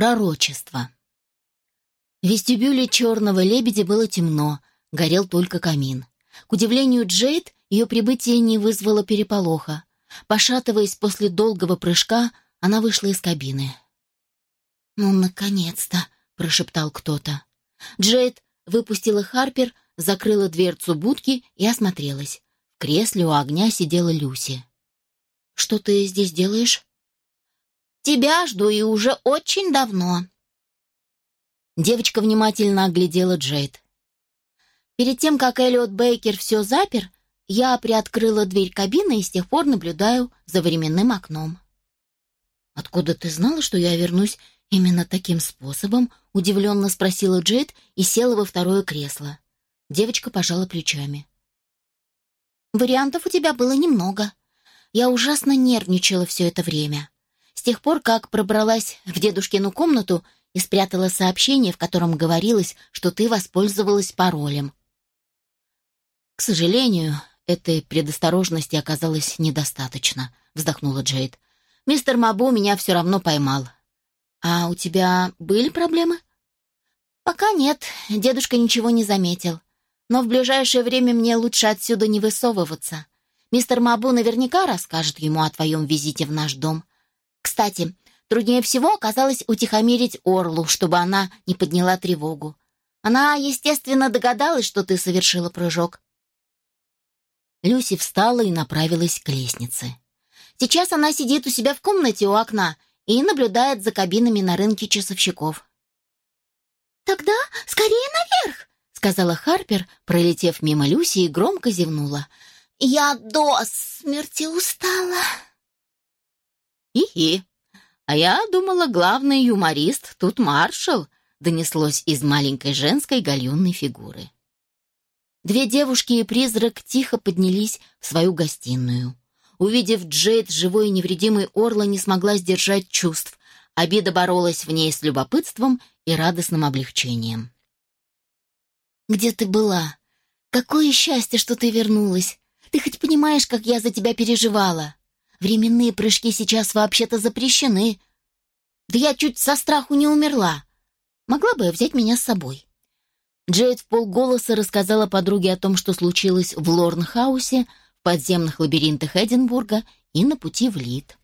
Пророчество. В вестибюле черного лебедя было темно, горел только камин. К удивлению Джейд, ее прибытие не вызвало переполоха. Пошатываясь после долгого прыжка, она вышла из кабины. «Ну, наконец-то!» — прошептал кто-то. Джейд выпустила Харпер, закрыла дверцу будки и осмотрелась. В кресле у огня сидела Люси. «Что ты здесь делаешь?» «Тебя жду и уже очень давно». Девочка внимательно оглядела Джейд. Перед тем, как Эллиот Бейкер все запер, я приоткрыла дверь кабины и с тех пор наблюдаю за временным окном. «Откуда ты знала, что я вернусь именно таким способом?» — удивленно спросила Джейд и села во второе кресло. Девочка пожала плечами. «Вариантов у тебя было немного. Я ужасно нервничала все это время. С тех пор, как пробралась в дедушкину комнату и спрятала сообщение, в котором говорилось, что ты воспользовалась паролем. К сожалению, этой предосторожности оказалось недостаточно, вздохнула Джейд. Мистер Мабу меня все равно поймал. А у тебя были проблемы? Пока нет, дедушка ничего не заметил. Но в ближайшее время мне лучше отсюда не высовываться. Мистер Мабу наверняка расскажет ему о твоем визите в наш дом. Кстати, труднее всего оказалось утихомирить Орлу, чтобы она не подняла тревогу. Она, естественно, догадалась, что ты совершила прыжок. Люси встала и направилась к лестнице. Сейчас она сидит у себя в комнате у окна и наблюдает за кабинами на рынке часовщиков. «Тогда скорее наверх!» — сказала Харпер, пролетев мимо Люси и громко зевнула. «Я до смерти устала!» «Хи-хи! А я думала, главный юморист тут маршал!» — донеслось из маленькой женской гальюнной фигуры. Две девушки и призрак тихо поднялись в свою гостиную. Увидев Джейд, живой и невредимый Орла не смогла сдержать чувств. Обида боролась в ней с любопытством и радостным облегчением. «Где ты была? Какое счастье, что ты вернулась! Ты хоть понимаешь, как я за тебя переживала? Временные прыжки сейчас вообще-то запрещены. Да я чуть со страху не умерла. Могла бы взять меня с собой?» Джейд в полголоса рассказала подруге о том, что случилось в Лорнхаусе, в подземных лабиринтах Эдинбурга и на пути в Лид.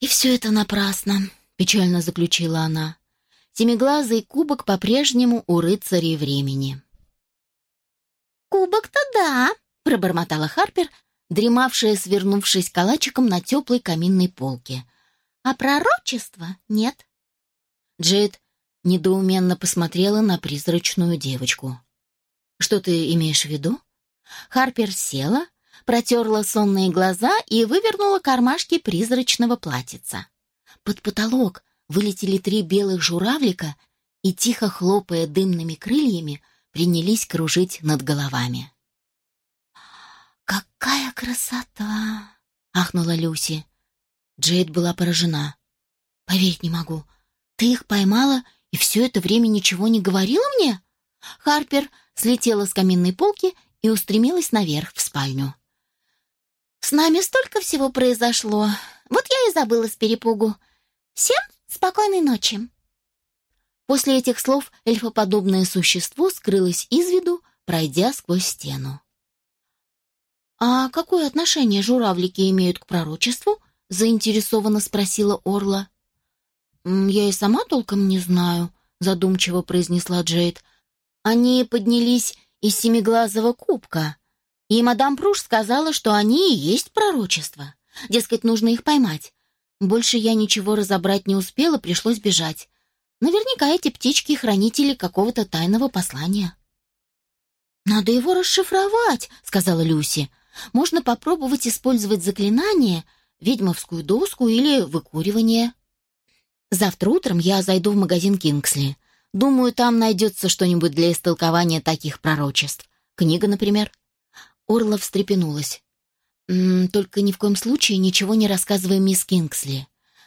«И все это напрасно», — печально заключила она. Семиглазый кубок по-прежнему у рыцарей времени. «Кубок-то да», — пробормотала Харпер, дремавшая, свернувшись калачиком на теплой каминной полке. «А пророчества нет». Джейд недоуменно посмотрела на призрачную девочку. «Что ты имеешь в виду?» Харпер села, протерла сонные глаза и вывернула кармашки призрачного платьица. Под потолок вылетели три белых журавлика и, тихо хлопая дымными крыльями, принялись кружить над головами. «Какая красота!» — ахнула Люси. Джейд была поражена. «Поверить не могу. Ты их поймала и все это время ничего не говорила мне?» Харпер слетела с каминной полки и устремилась наверх в спальню. «С нами столько всего произошло. Вот я и забыла с перепугу. Всем спокойной ночи!» После этих слов эльфоподобное существо скрылось из виду, пройдя сквозь стену. «А какое отношение журавлики имеют к пророчеству?» — заинтересованно спросила Орла. «Я и сама толком не знаю», — задумчиво произнесла Джейд. «Они поднялись из семиглазого кубка, и мадам Пруш сказала, что они и есть пророчество. Дескать, нужно их поймать. Больше я ничего разобрать не успела, пришлось бежать. Наверняка эти птички — хранители какого-то тайного послания». «Надо его расшифровать», — сказала Люси. «Можно попробовать использовать заклинание, ведьмовскую доску или выкуривание». Завтра утром я зайду в магазин Кингсли. Думаю, там найдется что-нибудь для истолкования таких пророчеств. Книга, например. Орла встрепенулась. «М -м, «Только ни в коем случае ничего не рассказывай мисс Кингсли.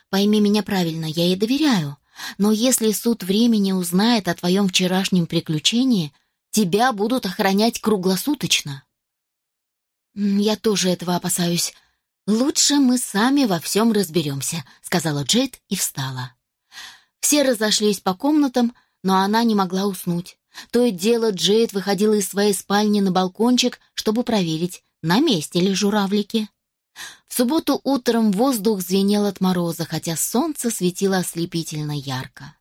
Пойми меня правильно, я ей доверяю. Но если суд времени узнает о твоем вчерашнем приключении, тебя будут охранять круглосуточно». «Я тоже этого опасаюсь. «Лучше мы сами во всем разберемся», — сказала Джейд и встала. Все разошлись по комнатам, но она не могла уснуть. То и дело Джейд выходила из своей спальни на балкончик, чтобы проверить, на месте ли журавлики. В субботу утром воздух звенел от мороза, хотя солнце светило ослепительно ярко.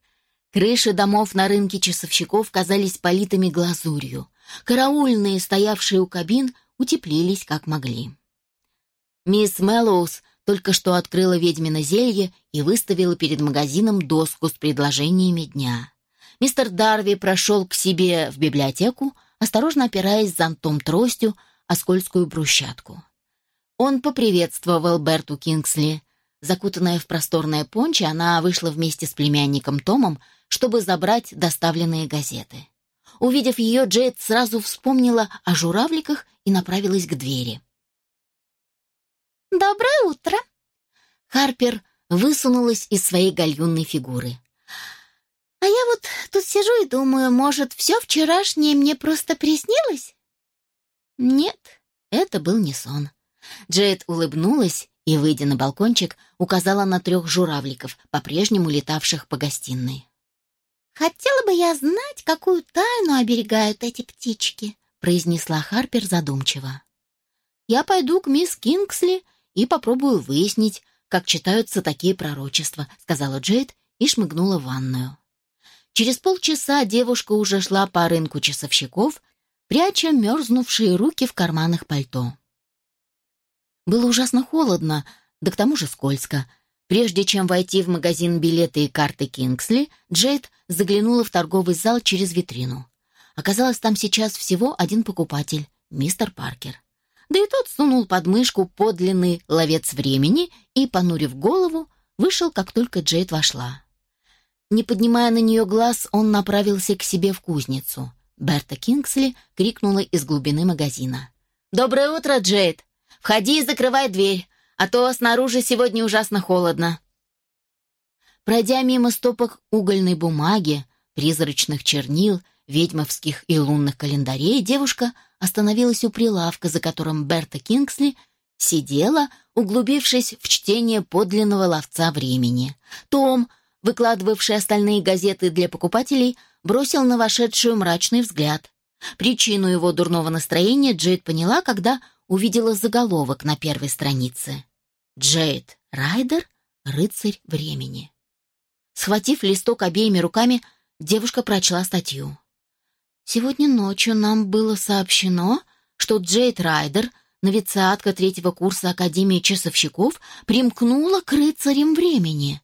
Крыши домов на рынке часовщиков казались политыми глазурью. Караульные, стоявшие у кабин, утеплились как могли. Мисс Мэллоус только что открыла ведьмино зелье и выставила перед магазином доску с предложениями дня. Мистер Дарви прошел к себе в библиотеку, осторожно опираясь зонтом тростью о скользкую брусчатку. Он поприветствовал Берту Кингсли. Закутанная в просторное понче, она вышла вместе с племянником Томом, чтобы забрать доставленные газеты. Увидев ее, Джейд сразу вспомнила о журавликах и направилась к двери. «Доброе утро!» Харпер высунулась из своей гальюнной фигуры. «А я вот тут сижу и думаю, может, все вчерашнее мне просто приснилось?» Нет, это был не сон. Джейд улыбнулась и, выйдя на балкончик, указала на трех журавликов, по-прежнему летавших по гостиной. «Хотела бы я знать, какую тайну оберегают эти птички», произнесла Харпер задумчиво. «Я пойду к мисс Кингсли и попробую выяснить, как читаются такие пророчества», сказала Джейд и шмыгнула в ванную. Через полчаса девушка уже шла по рынку часовщиков, пряча мерзнувшие руки в карманах пальто. Было ужасно холодно, да к тому же скользко. Прежде чем войти в магазин билеты и карты Кингсли, Джейд заглянула в торговый зал через витрину. Оказалось, там сейчас всего один покупатель — мистер Паркер. Да и тот сунул под мышку подлинный ловец времени и, понурив голову, вышел, как только Джейд вошла. Не поднимая на нее глаз, он направился к себе в кузницу. Берта Кингсли крикнула из глубины магазина. «Доброе утро, Джейд! Входи и закрывай дверь, а то снаружи сегодня ужасно холодно». Пройдя мимо стопок угольной бумаги, призрачных чернил, ведьмовских и лунных календарей, девушка остановилась у прилавка, за которым Берта Кингсли сидела, углубившись в чтение подлинного ловца времени. Том, выкладывавший остальные газеты для покупателей, бросил на вошедшую мрачный взгляд. Причину его дурного настроения Джейд поняла, когда увидела заголовок на первой странице. «Джейд Райдер, рыцарь времени». Схватив листок обеими руками, девушка прочла статью. «Сегодня ночью нам было сообщено, что Джейд Райдер, новицатка третьего курса Академии часовщиков, примкнула к рыцарям времени.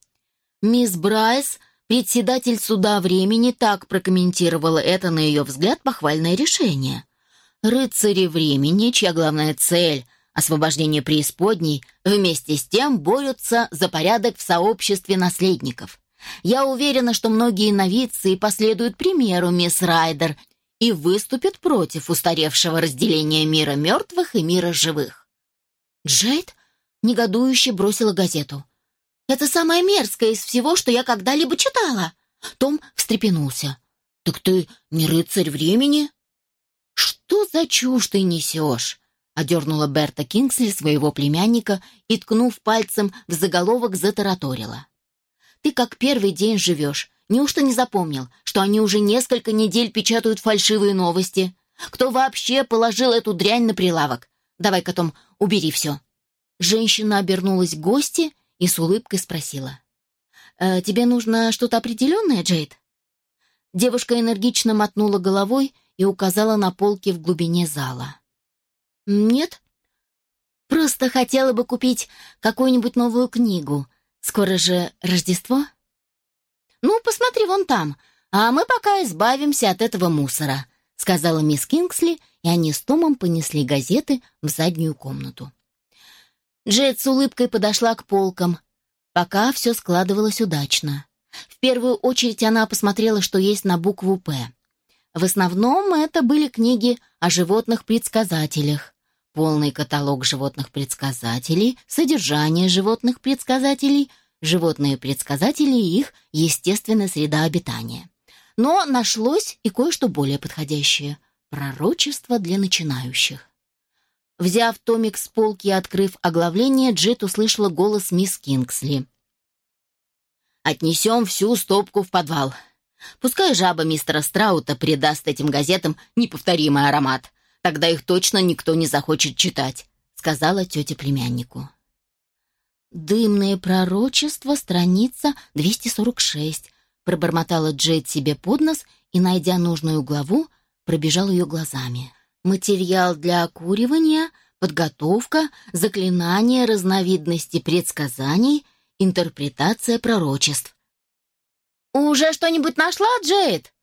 Мисс Брайс, председатель суда времени, так прокомментировала это, на ее взгляд, похвальное решение. Рыцари времени, чья главная цель — освобождение преисподней, вместе с тем борются за порядок в сообществе наследников. Я уверена, что многие новицы последуют примеру мисс Райдер и выступят против устаревшего разделения мира мертвых и мира живых. Джейд негодующе бросила газету. «Это самое мерзкое из всего, что я когда-либо читала!» Том встрепенулся. «Так ты не рыцарь времени?» «Что за чушь ты несешь?» — одернула Берта Кингсли своего племянника и, ткнув пальцем в заголовок, затараторила. «Ты как первый день живешь. Неужто не запомнил, что они уже несколько недель печатают фальшивые новости? Кто вообще положил эту дрянь на прилавок? Давай-ка, Том, убери все». Женщина обернулась к гости и с улыбкой спросила. «Э, «Тебе нужно что-то определенное, Джейд?» Девушка энергично мотнула головой и указала на полки в глубине зала. «Нет, просто хотела бы купить какую-нибудь новую книгу. Скоро же Рождество?» «Ну, посмотри вон там, а мы пока избавимся от этого мусора», сказала мисс Кингсли, и они с Томом понесли газеты в заднюю комнату. Джет с улыбкой подошла к полкам. Пока все складывалось удачно. В первую очередь она посмотрела, что есть на букву «П». В основном это были книги о животных-предсказателях, полный каталог животных-предсказателей, содержание животных-предсказателей, животные предсказатели и их естественная среда обитания. Но нашлось и кое-что более подходящее – пророчество для начинающих. Взяв томик с полки и открыв оглавление, Джет услышала голос мисс Кингсли. Отнесем всю стопку в подвал. Пускай жаба мистера Страута придаст этим газетам неповторимый аромат. Тогда их точно никто не захочет читать», — сказала тетя племяннику. «Дымное пророчество, страница 246», — пробормотала Джейд себе под нос и, найдя нужную главу, пробежал ее глазами. «Материал для окуривания, подготовка, заклинание разновидности предсказаний, интерпретация пророчеств». «Уже что-нибудь нашла, Джейд?»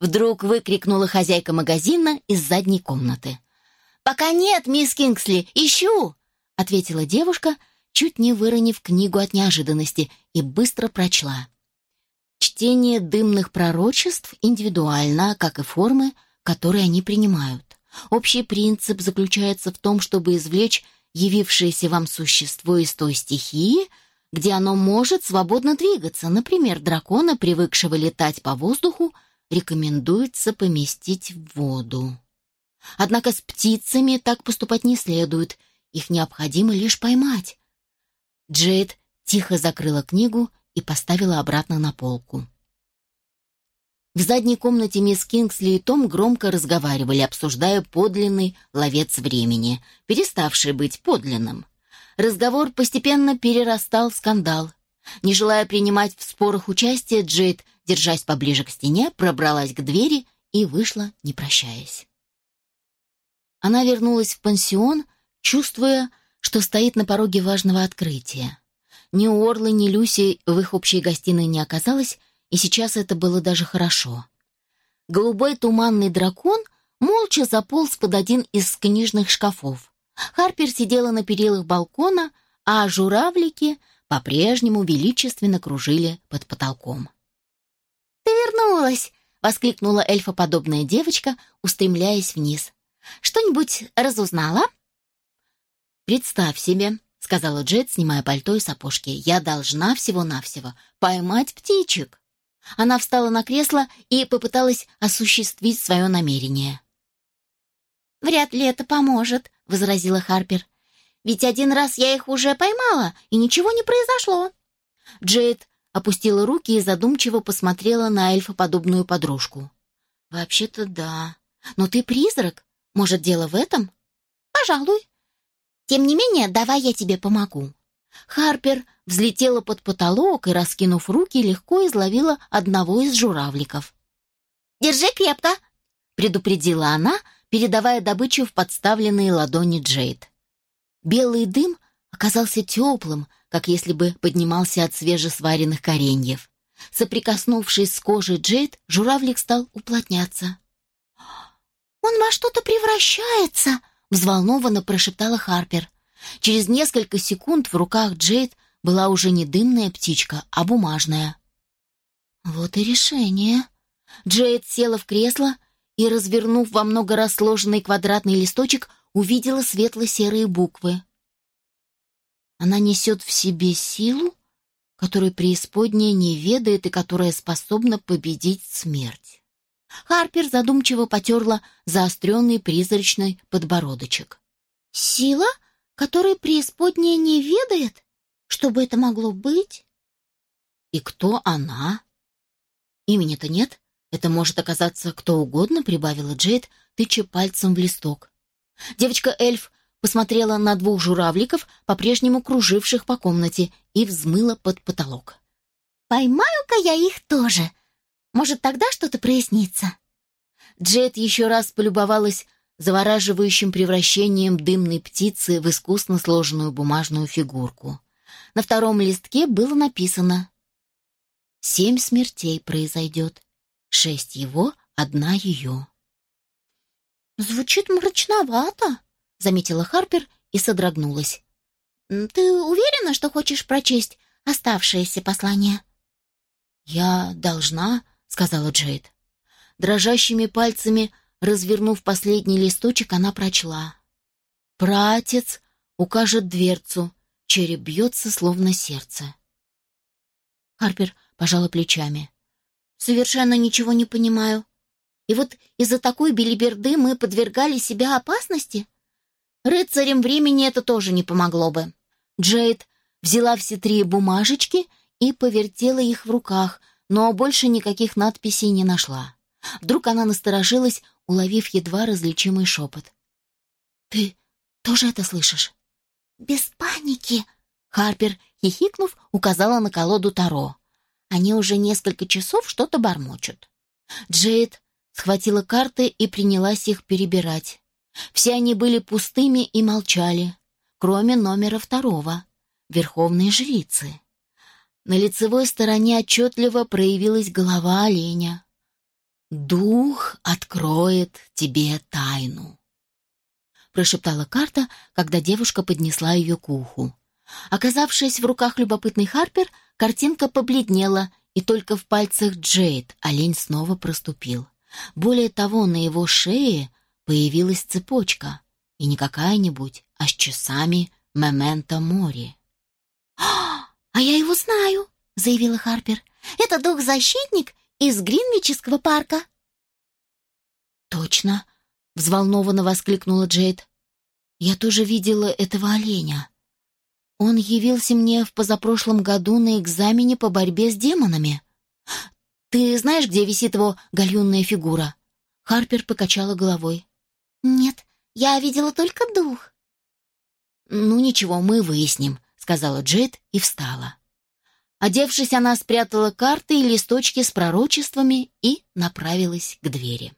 Вдруг выкрикнула хозяйка магазина из задней комнаты. «Пока нет, мисс Кингсли, ищу!» — ответила девушка — чуть не выронив книгу от неожиданности, и быстро прочла. Чтение дымных пророчеств индивидуально, как и формы, которые они принимают. Общий принцип заключается в том, чтобы извлечь явившееся вам существо из той стихии, где оно может свободно двигаться. Например, дракона, привыкшего летать по воздуху, рекомендуется поместить в воду. Однако с птицами так поступать не следует, их необходимо лишь поймать. Джейд тихо закрыла книгу и поставила обратно на полку. В задней комнате мисс Кингсли и Том громко разговаривали, обсуждая подлинный ловец времени, переставший быть подлинным. Разговор постепенно перерастал в скандал. Не желая принимать в спорах участие, Джейд, держась поближе к стене, пробралась к двери и вышла, не прощаясь. Она вернулась в пансион, чувствуя, что стоит на пороге важного открытия. Ни Орлы, ни Люси в их общей гостиной не оказалось, и сейчас это было даже хорошо. Голубой туманный дракон молча заполз под один из книжных шкафов. Харпер сидела на перилах балкона, а журавлики по-прежнему величественно кружили под потолком. «Ты вернулась!» — воскликнула эльфоподобная девочка, устремляясь вниз. «Что-нибудь разузнала?» «Представь себе», — сказала Джет, снимая пальто и сапожки, «я должна всего-навсего поймать птичек». Она встала на кресло и попыталась осуществить свое намерение. «Вряд ли это поможет», — возразила Харпер. «Ведь один раз я их уже поймала, и ничего не произошло». Джейд опустила руки и задумчиво посмотрела на эльфоподобную подружку. «Вообще-то да. Но ты призрак. Может, дело в этом?» «Пожалуй», тем не менее, давай я тебе помогу». Харпер взлетела под потолок и, раскинув руки, легко изловила одного из журавликов. «Держи крепко!» — предупредила она, передавая добычу в подставленные ладони Джейд. Белый дым оказался теплым, как если бы поднимался от свежесваренных кореньев. Соприкоснувшись с кожей Джейд, журавлик стал уплотняться. «Он во что-то превращается!» взволнованно прошептала Харпер. Через несколько секунд в руках Джейд была уже не дымная птичка, а бумажная. Вот и решение. Джейд села в кресло и, развернув во много раз сложенный квадратный листочек, увидела светло-серые буквы. Она несет в себе силу, которой преисподняя не ведает и которая способна победить смерть. Харпер задумчиво потерла заостренный призрачный подбородочек. «Сила, которой преисподняя не ведает? Что бы это могло быть?» «И кто она?» «Имени-то нет. Это может оказаться кто угодно», — прибавила Джейд, тыча пальцем в листок. Девочка-эльф посмотрела на двух журавликов, по-прежнему круживших по комнате, и взмыла под потолок. «Поймаю-ка я их тоже», может, тогда что-то прояснится?» Джет еще раз полюбовалась завораживающим превращением дымной птицы в искусно сложенную бумажную фигурку. На втором листке было написано «Семь смертей произойдет, шесть его, одна ее». «Звучит мрачновато», — заметила Харпер и содрогнулась. «Ты уверена, что хочешь прочесть оставшееся послание?» «Я должна», сказала Джейд. Дрожащими пальцами, развернув последний листочек, она прочла. «Пратец укажет дверцу, череп бьется, словно сердце». Харпер пожала плечами. «Совершенно ничего не понимаю. И вот из-за такой белиберды мы подвергали себя опасности? Рыцарям времени это тоже не помогло бы». Джейд взяла все три бумажечки и повертела их в руках, но больше никаких надписей не нашла. Вдруг она насторожилась, уловив едва различимый шепот. «Ты тоже это слышишь?» «Без паники!» Харпер, хихикнув, указала на колоду Таро. Они уже несколько часов что-то бормочут. Джейд схватила карты и принялась их перебирать. Все они были пустыми и молчали, кроме номера второго — Верховной Жрицы. На лицевой стороне отчетливо проявилась голова оленя. «Дух откроет тебе тайну», — прошептала карта, когда девушка поднесла ее к уху. Оказавшись в руках любопытный Харпер, картинка побледнела, и только в пальцах Джейд олень снова проступил. Более того, на его шее появилась цепочка, и не какая-нибудь, а с часами «Мементо Мори». «А я его знаю», — заявила Харпер. «Это дух-защитник из Гринвичского парка». «Точно», — взволнованно воскликнула Джейд. «Я тоже видела этого оленя. Он явился мне в позапрошлом году на экзамене по борьбе с демонами. Ты знаешь, где висит его гальюнная фигура?» Харпер покачала головой. «Нет, я видела только дух». «Ну ничего, мы выясним», — сказала Джейд и встала. Одевшись, она спрятала карты и листочки с пророчествами и направилась к двери.